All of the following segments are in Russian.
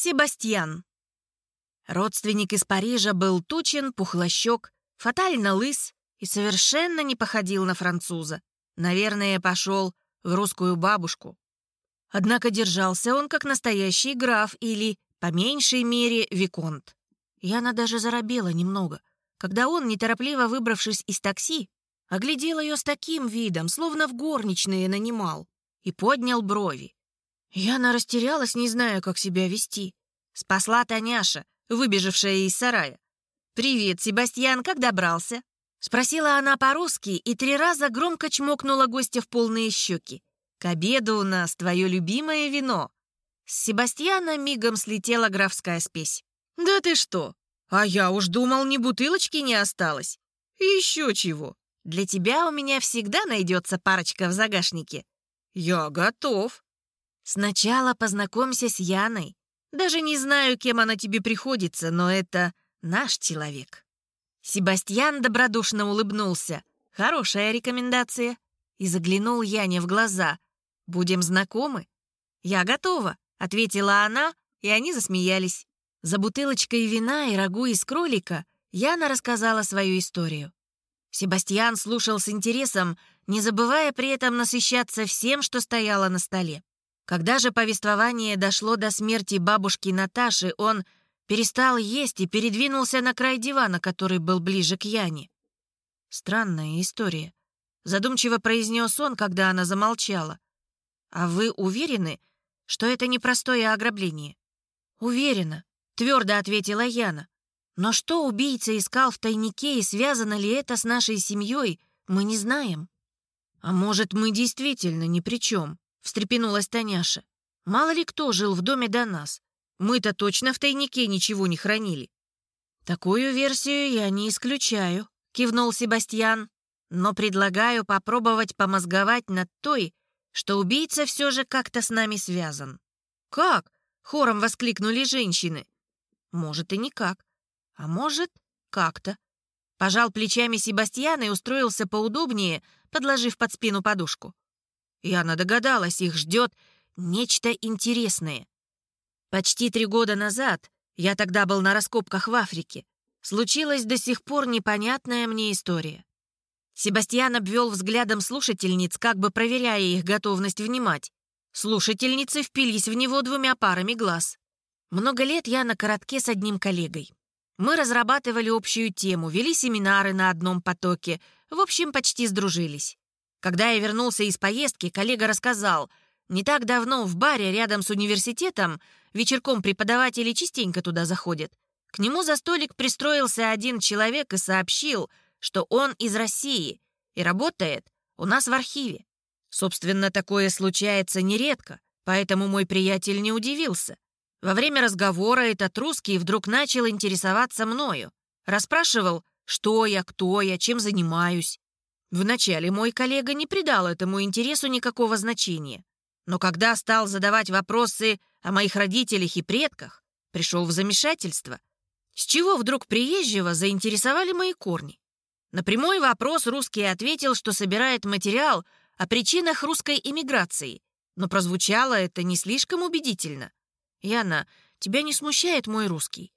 Себастьян. Родственник из Парижа был тучен, пухлощек, фатально лыс и совершенно не походил на француза. Наверное, пошел в русскую бабушку. Однако держался он как настоящий граф или, по меньшей мере, виконт. Яна даже заробела немного, когда он, неторопливо выбравшись из такси, оглядел ее с таким видом, словно в горничные нанимал, и поднял брови. Яна растерялась, не зная, как себя вести. Спасла Таняша, выбежавшая из сарая. «Привет, Себастьян, как добрался?» Спросила она по-русски и три раза громко чмокнула гостя в полные щеки. «К обеду у нас твое любимое вино». С Себастьяна мигом слетела графская спесь. «Да ты что? А я уж думал, ни бутылочки не осталось. Еще чего. Для тебя у меня всегда найдется парочка в загашнике». «Я готов». «Сначала познакомься с Яной. Даже не знаю, кем она тебе приходится, но это наш человек». Себастьян добродушно улыбнулся. «Хорошая рекомендация». И заглянул Яне в глаза. «Будем знакомы?» «Я готова», — ответила она, и они засмеялись. За бутылочкой вина и рагу из кролика Яна рассказала свою историю. Себастьян слушал с интересом, не забывая при этом насыщаться всем, что стояло на столе. Когда же повествование дошло до смерти бабушки Наташи, он перестал есть и передвинулся на край дивана, который был ближе к Яне. Странная история. Задумчиво произнес он, когда она замолчала. «А вы уверены, что это не простое ограбление?» «Уверена», — твердо ответила Яна. «Но что убийца искал в тайнике и связано ли это с нашей семьей, мы не знаем». «А может, мы действительно ни при чем?» — встрепенулась Таняша. «Мало ли кто жил в доме до нас. Мы-то точно в тайнике ничего не хранили». «Такую версию я не исключаю», — кивнул Себастьян. «Но предлагаю попробовать помозговать над той, что убийца все же как-то с нами связан». «Как?» — хором воскликнули женщины. «Может, и никак. А может, как-то». Пожал плечами Себастьян и устроился поудобнее, подложив под спину подушку. Яна догадалась, их ждет нечто интересное. Почти три года назад, я тогда был на раскопках в Африке, случилась до сих пор непонятная мне история. Себастьян обвел взглядом слушательниц, как бы проверяя их готовность внимать. Слушательницы впились в него двумя парами глаз. Много лет я на коротке с одним коллегой. Мы разрабатывали общую тему, вели семинары на одном потоке, в общем, почти сдружились. Когда я вернулся из поездки, коллега рассказал, не так давно в баре рядом с университетом Вечерком преподаватели частенько туда заходят. К нему за столик пристроился один человек и сообщил, что он из России и работает у нас в архиве. Собственно, такое случается нередко, поэтому мой приятель не удивился. Во время разговора этот русский вдруг начал интересоваться мною. Расспрашивал, что я, кто я, чем занимаюсь. Вначале мой коллега не придал этому интересу никакого значения. Но когда стал задавать вопросы о моих родителях и предках, пришел в замешательство. С чего вдруг приезжего заинтересовали мои корни? На прямой вопрос русский ответил, что собирает материал о причинах русской эмиграции, но прозвучало это не слишком убедительно. «Яна, тебя не смущает мой русский?»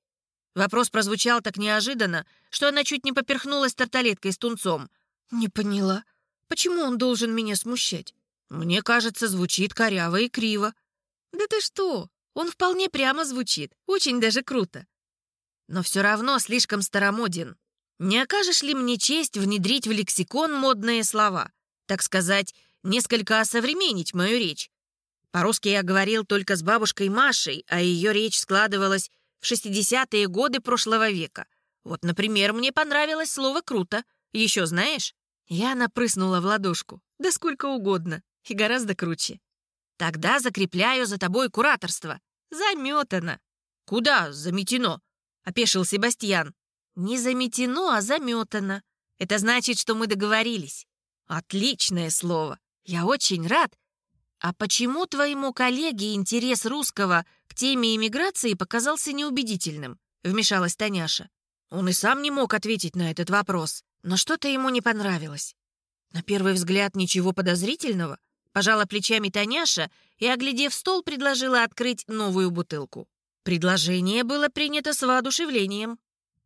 Вопрос прозвучал так неожиданно, что она чуть не поперхнулась тарталеткой с тунцом. «Не поняла. Почему он должен меня смущать?» «Мне кажется, звучит коряво и криво», «Да ты что? Он вполне прямо звучит. Очень даже круто. Но все равно слишком старомоден. Не окажешь ли мне честь внедрить в лексикон модные слова? Так сказать, несколько осовременить мою речь. По-русски я говорил только с бабушкой Машей, а ее речь складывалась в 60-е годы прошлого века. Вот, например, мне понравилось слово «круто». Еще знаешь? Я напрыснула в ладошку. Да сколько угодно. И гораздо круче. Тогда закрепляю за тобой кураторство. Заметано. Куда заметено? Опешил Себастьян. Не заметено, а заметано. Это значит, что мы договорились. Отличное слово. Я очень рад. А почему твоему коллеге интерес русского к теме иммиграции показался неубедительным? Вмешалась Таняша. Он и сам не мог ответить на этот вопрос, но что-то ему не понравилось. На первый взгляд ничего подозрительного — Пожала плечами Таняша и, оглядев стол, предложила открыть новую бутылку. Предложение было принято с воодушевлением.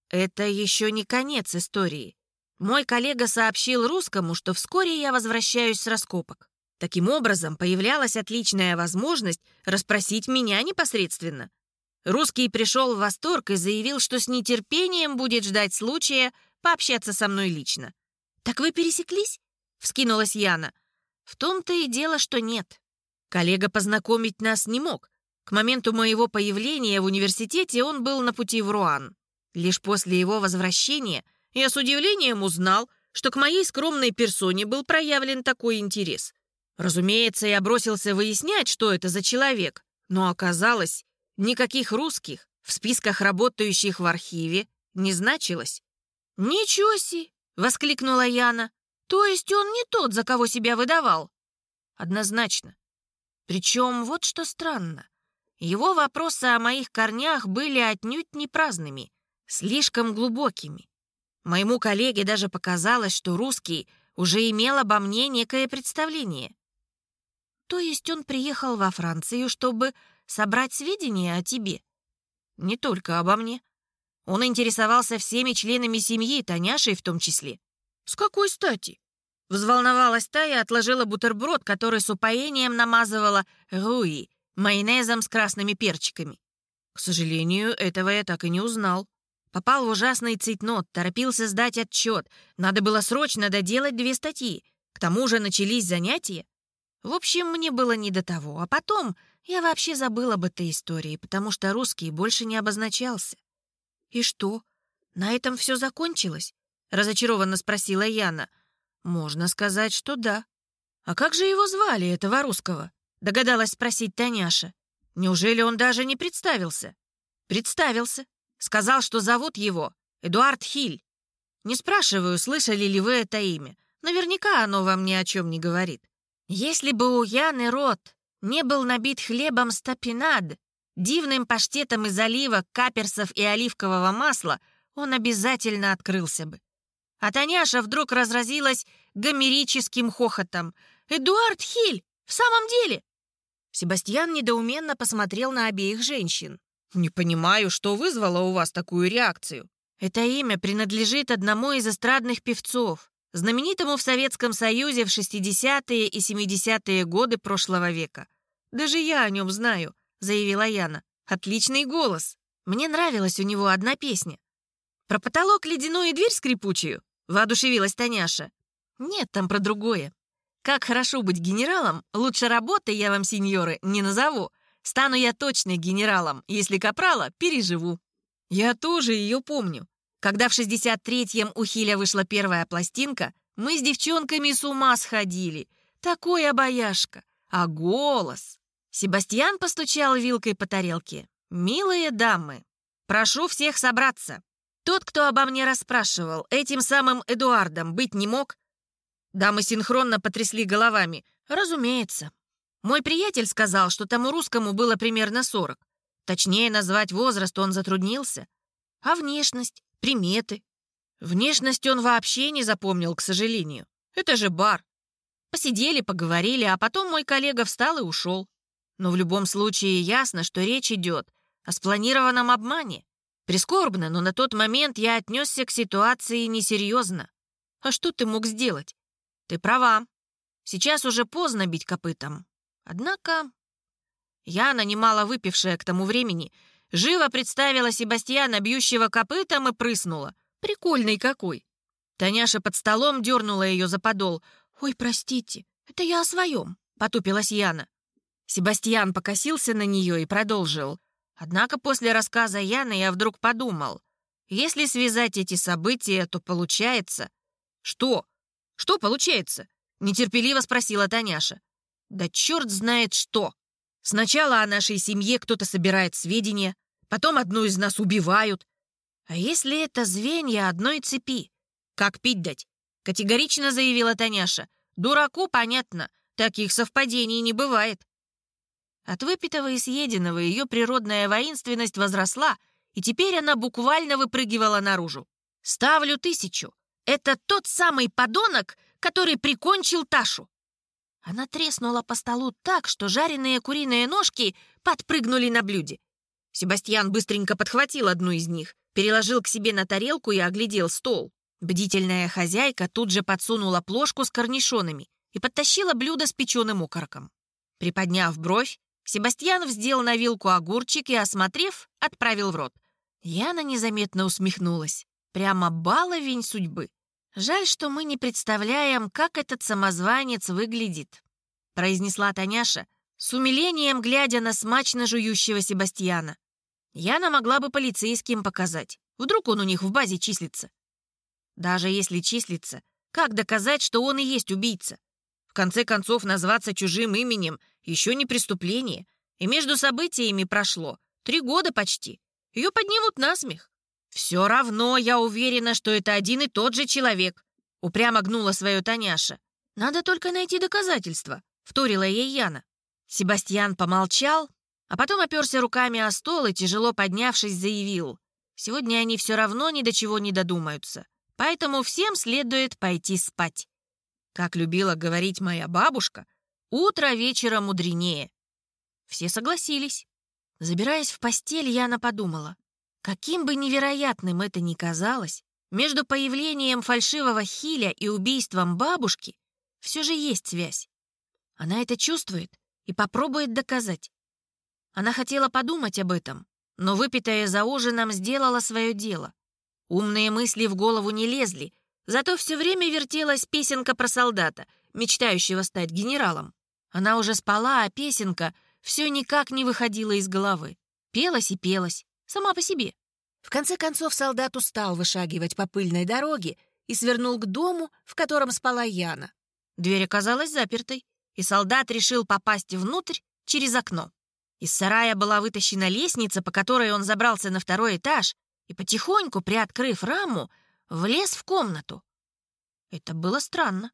Это еще не конец истории. Мой коллега сообщил русскому, что вскоре я возвращаюсь с раскопок. Таким образом, появлялась отличная возможность расспросить меня непосредственно. Русский пришел в восторг и заявил, что с нетерпением будет ждать случая пообщаться со мной лично. «Так вы пересеклись?» — вскинулась Яна. «В том-то и дело, что нет. Коллега познакомить нас не мог. К моменту моего появления в университете он был на пути в Руан. Лишь после его возвращения я с удивлением узнал, что к моей скромной персоне был проявлен такой интерес. Разумеется, я бросился выяснять, что это за человек, но оказалось, никаких русских в списках работающих в архиве не значилось. «Ничего си!» — воскликнула Яна. «То есть он не тот, за кого себя выдавал?» «Однозначно. Причем вот что странно. Его вопросы о моих корнях были отнюдь не праздными, слишком глубокими. Моему коллеге даже показалось, что русский уже имел обо мне некое представление. То есть он приехал во Францию, чтобы собрать сведения о тебе? Не только обо мне. Он интересовался всеми членами семьи, Таняшей в том числе. С какой стати? Взволновалась та и отложила бутерброд, который с упоением намазывала руи, майонезом с красными перчиками. К сожалению, этого я так и не узнал. Попал в ужасный цейтнот, торопился сдать отчет. Надо было срочно доделать две статьи. К тому же начались занятия. В общем, мне было не до того. А потом я вообще забыл об этой истории, потому что русский больше не обозначался. «И что, на этом все закончилось?» — разочарованно спросила Яна. «Можно сказать, что да». «А как же его звали, этого русского?» — догадалась спросить Таняша. «Неужели он даже не представился?» «Представился. Сказал, что зовут его Эдуард Хиль. Не спрашиваю, слышали ли вы это имя. Наверняка оно вам ни о чем не говорит. Если бы у Яны рот не был набит хлебом стапинад, дивным паштетом из оливок, каперсов и оливкового масла, он обязательно открылся бы. А Таняша вдруг разразилась гомерическим хохотом. «Эдуард Хиль! В самом деле!» Себастьян недоуменно посмотрел на обеих женщин. «Не понимаю, что вызвало у вас такую реакцию. Это имя принадлежит одному из эстрадных певцов, знаменитому в Советском Союзе в 60-е и 70-е годы прошлого века. Даже я о нем знаю», — заявила Яна. «Отличный голос. Мне нравилась у него одна песня. Про потолок ледяную и дверь скрипучую?» — воодушевилась Таняша. «Нет, там про другое. Как хорошо быть генералом, лучше работы я вам, сеньоры, не назову. Стану я точно генералом, если капрала переживу. Я тоже ее помню. Когда в 63-м у Хиля вышла первая пластинка, мы с девчонками с ума сходили. Такой обаяшка. А голос... Себастьян постучал вилкой по тарелке. «Милые дамы, прошу всех собраться. Тот, кто обо мне расспрашивал, этим самым Эдуардом быть не мог?» Дамы синхронно потрясли головами. «Разумеется. Мой приятель сказал, что тому русскому было примерно 40. Точнее назвать возраст он затруднился. А внешность, приметы? Внешность он вообще не запомнил, к сожалению. Это же бар. Посидели, поговорили, а потом мой коллега встал и ушел. Но в любом случае ясно, что речь идет о спланированном обмане. Прискорбно, но на тот момент я отнесся к ситуации несерьезно. А что ты мог сделать? Ты права. Сейчас уже поздно бить копытом. Однако Яна, немало выпившая к тому времени, живо представила Себастьяна, бьющего копытом, и прыснула. Прикольный какой. Таняша под столом дернула ее за подол. «Ой, простите, это я о своем», — потупилась Яна. Себастьян покосился на нее и продолжил. Однако после рассказа Яны я вдруг подумал, если связать эти события, то получается... «Что? Что получается?» — нетерпеливо спросила Таняша. Да черт знает что. Сначала о нашей семье кто-то собирает сведения, потом одну из нас убивают. А если это звенья одной цепи? Как пить дать? Категорично заявила Таняша. Дураку понятно, таких совпадений не бывает. От выпитого и съеденного ее природная воинственность возросла, и теперь она буквально выпрыгивала наружу. «Ставлю тысячу. Это тот самый подонок, который прикончил Ташу. Она треснула по столу так, что жареные куриные ножки подпрыгнули на блюде. Себастьян быстренько подхватил одну из них, переложил к себе на тарелку и оглядел стол. Бдительная хозяйка тут же подсунула плошку с корнишонами и подтащила блюдо с печеным окороком. Приподняв бровь, Себастьян вздел на вилку огурчик и, осмотрев, отправил в рот. Яна незаметно усмехнулась. Прямо баловень судьбы. Жаль, что мы не представляем, как этот самозванец выглядит, произнесла Таняша, с умилением глядя на смачно жующего Себастьяна. Яна могла бы полицейским показать. Вдруг он у них в базе числится. Даже если числится, как доказать, что он и есть убийца? Конце концов, назваться чужим именем еще не преступление. И между событиями прошло три года почти. Ее поднимут на смех. «Все равно я уверена, что это один и тот же человек», — упрямо гнула свое Таняша. «Надо только найти доказательства», — вторила ей Яна. Себастьян помолчал, а потом оперся руками о стол и, тяжело поднявшись, заявил. «Сегодня они все равно ни до чего не додумаются, поэтому всем следует пойти спать». Как любила говорить моя бабушка, утро вечера мудренее. Все согласились. Забираясь в постель, Яна подумала. Каким бы невероятным это ни казалось, между появлением фальшивого Хиля и убийством бабушки все же есть связь. Она это чувствует и попробует доказать. Она хотела подумать об этом, но выпитая за ужином сделала свое дело. Умные мысли в голову не лезли, зато все время вертелась песенка про солдата, мечтающего стать генералом. Она уже спала, а песенка все никак не выходила из головы. Пелась и пелась, сама по себе. В конце концов солдат устал вышагивать по пыльной дороге и свернул к дому, в котором спала Яна. Дверь оказалась запертой, и солдат решил попасть внутрь через окно. Из сарая была вытащена лестница, по которой он забрался на второй этаж и, потихоньку, приоткрыв раму, влез в комнату. Это было странно.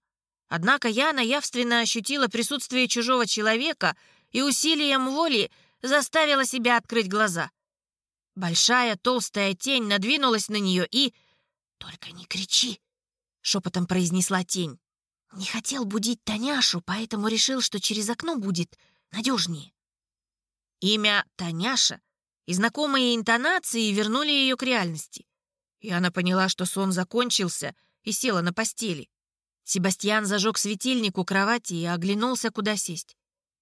Однако Яна явственно ощутила присутствие чужого человека и усилием воли заставила себя открыть глаза. Большая толстая тень надвинулась на нее и... «Только не кричи!» — шепотом произнесла тень. «Не хотел будить Таняшу, поэтому решил, что через окно будет надежнее». Имя Таняша и знакомые интонации вернули ее к реальности. И она поняла, что сон закончился, и села на постели. Себастьян зажег светильник у кровати и оглянулся, куда сесть.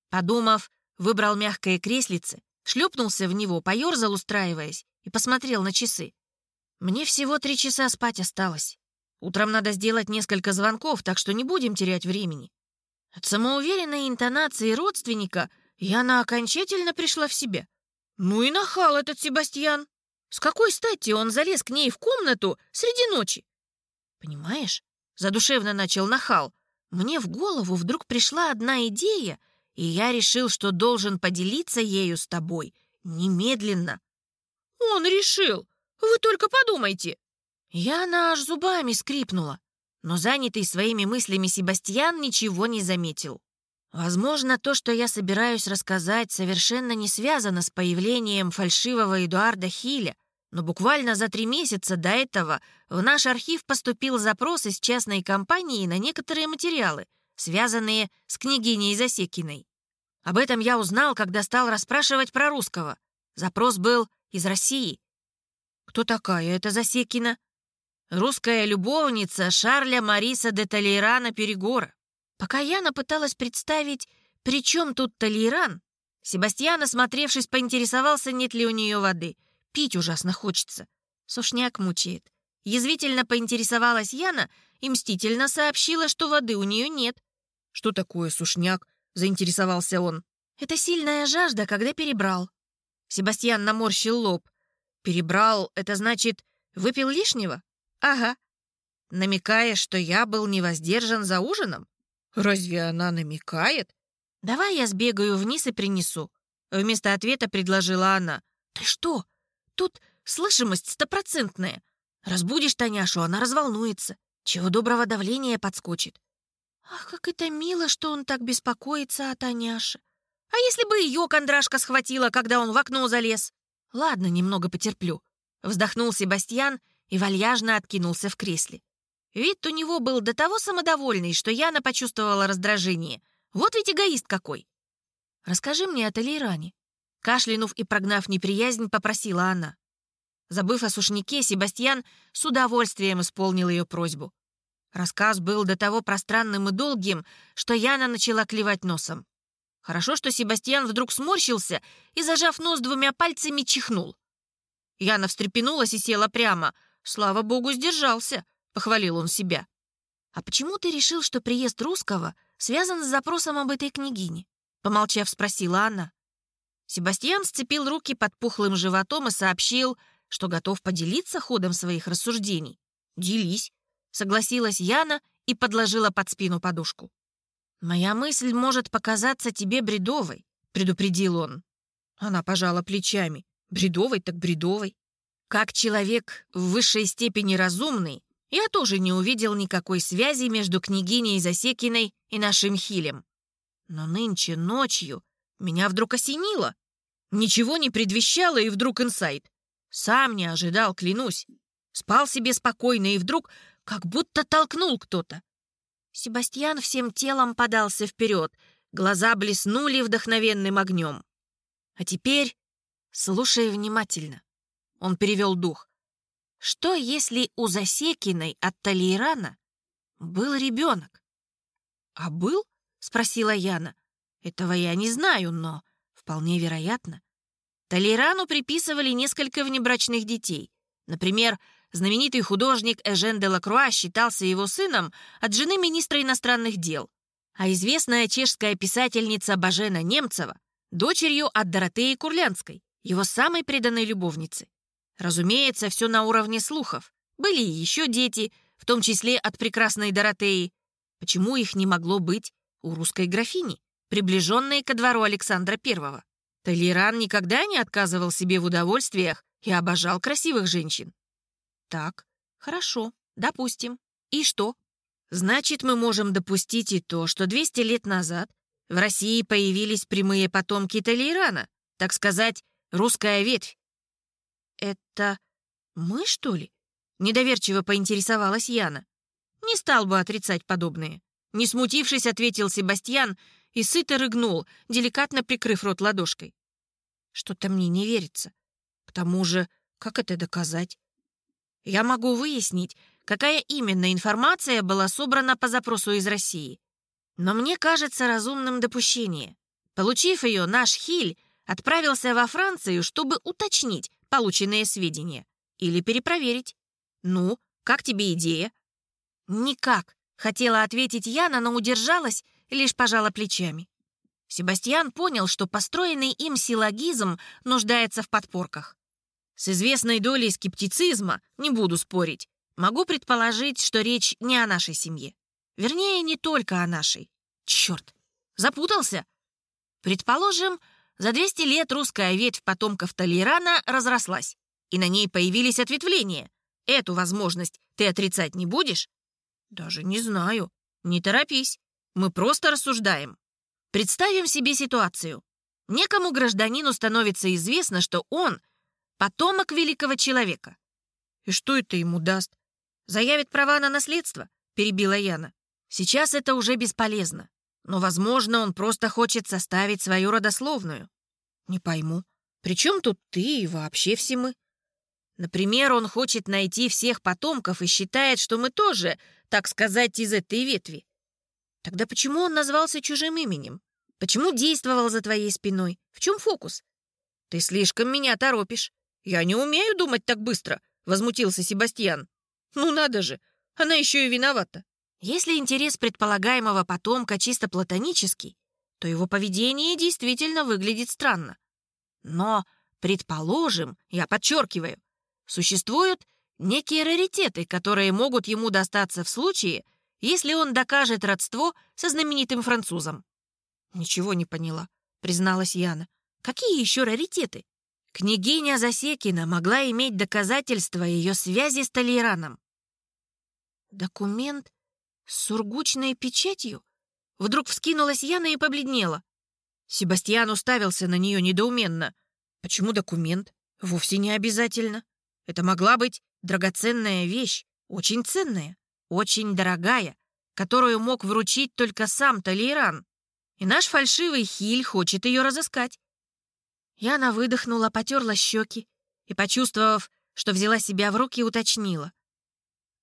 Подумав, выбрал мягкое креслице, шлепнулся в него, поерзал, устраиваясь, и посмотрел на часы. «Мне всего три часа спать осталось. Утром надо сделать несколько звонков, так что не будем терять времени». От самоуверенной интонации родственника Яна окончательно пришла в себя. Ну и нахал этот Себастьян. С какой стати он залез к ней в комнату среди ночи? Понимаешь, задушевно начал нахал. Мне в голову вдруг пришла одна идея, и я решил, что должен поделиться ею с тобой немедленно. Он решил. Вы только подумайте. Яна аж зубами скрипнула, но занятый своими мыслями Себастьян ничего не заметил. Возможно, то, что я собираюсь рассказать, совершенно не связано с появлением фальшивого Эдуарда Хиля, но буквально за три месяца до этого в наш архив поступил запрос из частной компании на некоторые материалы, связанные с княгиней Засекиной. Об этом я узнал, когда стал расспрашивать про русского. Запрос был из России. Кто такая эта Засекина? Русская любовница Шарля Мариса де Толейрана Перегора. Пока Яна пыталась представить, при чем тут Толейран, Себастьян, осмотревшись, поинтересовался, нет ли у нее воды. Пить ужасно хочется. Сушняк мучает. Язвительно поинтересовалась Яна и мстительно сообщила, что воды у нее нет. «Что такое сушняк?» — заинтересовался он. «Это сильная жажда, когда перебрал». Себастьян наморщил лоб. «Перебрал — это значит, выпил лишнего?» «Ага». «Намекая, что я был невоздержан за ужином?» Разве она намекает? Давай я сбегаю вниз и принесу. Вместо ответа предложила она. Ты что? Тут слышимость стопроцентная. Разбудишь Таняшу, она разволнуется. Чего доброго давления подскочит. Ах, как это мило, что он так беспокоится о Таняше. А если бы ее кондрашка схватила, когда он в окно залез? Ладно, немного потерплю. Вздохнул Себастьян и вальяжно откинулся в кресле. Вид у него был до того самодовольный, что Яна почувствовала раздражение. Вот ведь эгоист какой. Расскажи мне о Толейране. Кашлянув и прогнав неприязнь, попросила она. Забыв о сушнике, Себастьян с удовольствием исполнил ее просьбу. Рассказ был до того пространным и долгим, что Яна начала клевать носом. Хорошо, что Себастьян вдруг сморщился и, зажав нос двумя пальцами, чихнул. Яна встрепенулась и села прямо. «Слава богу, сдержался», — похвалил он себя. «А почему ты решил, что приезд русского связан с запросом об этой княгине?» Помолчав, спросила она. Себастьян сцепил руки под пухлым животом и сообщил, что готов поделиться ходом своих рассуждений. «Делись», — согласилась Яна и подложила под спину подушку. «Моя мысль может показаться тебе бредовой», — предупредил он. Она пожала плечами. «Бредовой так бредовой. Как человек в высшей степени разумный, я тоже не увидел никакой связи между княгиней Засекиной и нашим Хилем. Но нынче ночью меня вдруг осенило. Ничего не предвещало, и вдруг инсайт. Сам не ожидал, клянусь. Спал себе спокойно, и вдруг как будто толкнул кто-то. Себастьян всем телом подался вперед, глаза блеснули вдохновенным огнем. А теперь слушай внимательно. Он перевел дух. Что, если у Засекиной от Талейрана был ребенок? «А был?» — спросила Яна. «Этого я не знаю, но вполне вероятно. Толейрану приписывали несколько внебрачных детей. Например, знаменитый художник Эжен де Лакруа считался его сыном от жены министра иностранных дел, а известная чешская писательница Бажена Немцева — дочерью от Доротеи Курлянской, его самой преданной любовницы. Разумеется, все на уровне слухов. Были и еще дети, в том числе от прекрасной Доротеи. Почему их не могло быть у русской графини, приближенной ко двору Александра I? Толеран никогда не отказывал себе в удовольствиях и обожал красивых женщин. Так, хорошо, допустим. И что? Значит, мы можем допустить и то, что 200 лет назад в России появились прямые потомки Толерана, так сказать, русская ветвь, «Это мы, что ли?» — недоверчиво поинтересовалась Яна. «Не стал бы отрицать подобные». Не смутившись, ответил Себастьян и сыто рыгнул, деликатно прикрыв рот ладошкой. «Что-то мне не верится. К тому же, как это доказать?» «Я могу выяснить, какая именно информация была собрана по запросу из России. Но мне кажется разумным допущение. Получив ее, наш Хиль отправился во Францию, чтобы уточнить, полученные сведения или перепроверить. Ну, как тебе идея? Никак, хотела ответить Яна, но удержалась, лишь пожала плечами. Себастьян понял, что построенный им силлогизм нуждается в подпорках. С известной долей скептицизма, не буду спорить, могу предположить, что речь не о нашей семье. Вернее, не только о нашей. Черт, запутался. Предположим, за 200 лет русская ветвь потомков Толерана разрослась, и на ней появились ответвления. Эту возможность ты отрицать не будешь? Даже не знаю. Не торопись. Мы просто рассуждаем. Представим себе ситуацию. Некому гражданину становится известно, что он — потомок великого человека. И что это ему даст? Заявит права на наследство? Перебила Яна. Сейчас это уже бесполезно. Но, возможно, он просто хочет составить свою родословную. Не пойму, при чем тут ты и вообще все мы? Например, он хочет найти всех потомков и считает, что мы тоже, так сказать, из этой ветви. Тогда почему он назвался чужим именем? Почему действовал за твоей спиной? В чем фокус? Ты слишком меня торопишь. Я не умею думать так быстро, возмутился Себастьян. Ну надо же, она еще и виновата. Если интерес предполагаемого потомка чисто платонический, то его поведение действительно выглядит странно. Но, предположим, я подчеркиваю, существуют некие раритеты, которые могут ему достаться в случае, если он докажет родство со знаменитым французом. «Ничего не поняла», — призналась Яна. «Какие еще раритеты?» Княгиня Засекина могла иметь доказательства ее связи с Толераном. «Документ с сургучной печатью? Вдруг вскинулась Яна и побледнела. Себастьян уставился на нее недоуменно. Почему документ? Вовсе не обязательно. Это могла быть драгоценная вещь, очень ценная, очень дорогая, которую мог вручить только сам Талейран. И наш фальшивый Хиль хочет ее разыскать. Яна выдохнула, потерла щеки и, почувствовав, что взяла себя в руки, уточнила.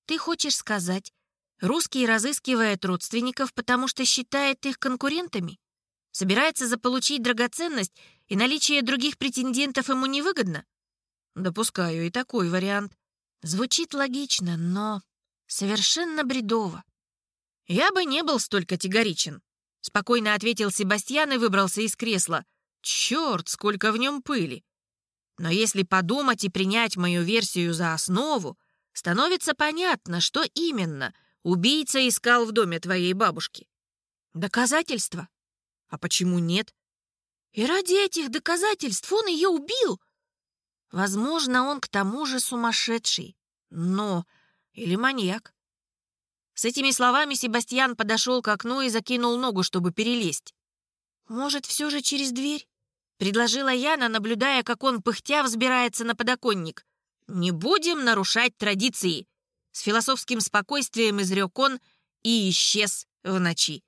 «Ты хочешь сказать, русский разыскивает родственников, потому что считает их конкурентами? Собирается заполучить драгоценность, и наличие других претендентов ему невыгодно?» «Допускаю и такой вариант. Звучит логично, но совершенно бредово. Я бы не был столь категоричен. Спокойно ответил Себастьян и выбрался из кресла. Черт, сколько в нем пыли. Но если подумать и принять мою версию за основу, становится понятно, что именно убийца искал в доме твоей бабушки. Доказательства? А почему нет? И ради этих доказательств он ее убил. Возможно, он к тому же сумасшедший. Но... Или маньяк. С этими словами Себастьян подошел к окну и закинул ногу, чтобы перелезть. «Может, все же через дверь?» — предложила Яна, наблюдая, как он, пыхтя, взбирается на подоконник. «Не будем нарушать традиции!» С философским спокойствием изрек он и исчез в ночи.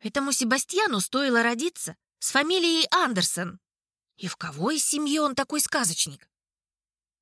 Этому Себастьяну стоило родиться с фамилией Андерсон. И в кого из семьи он такой сказочник?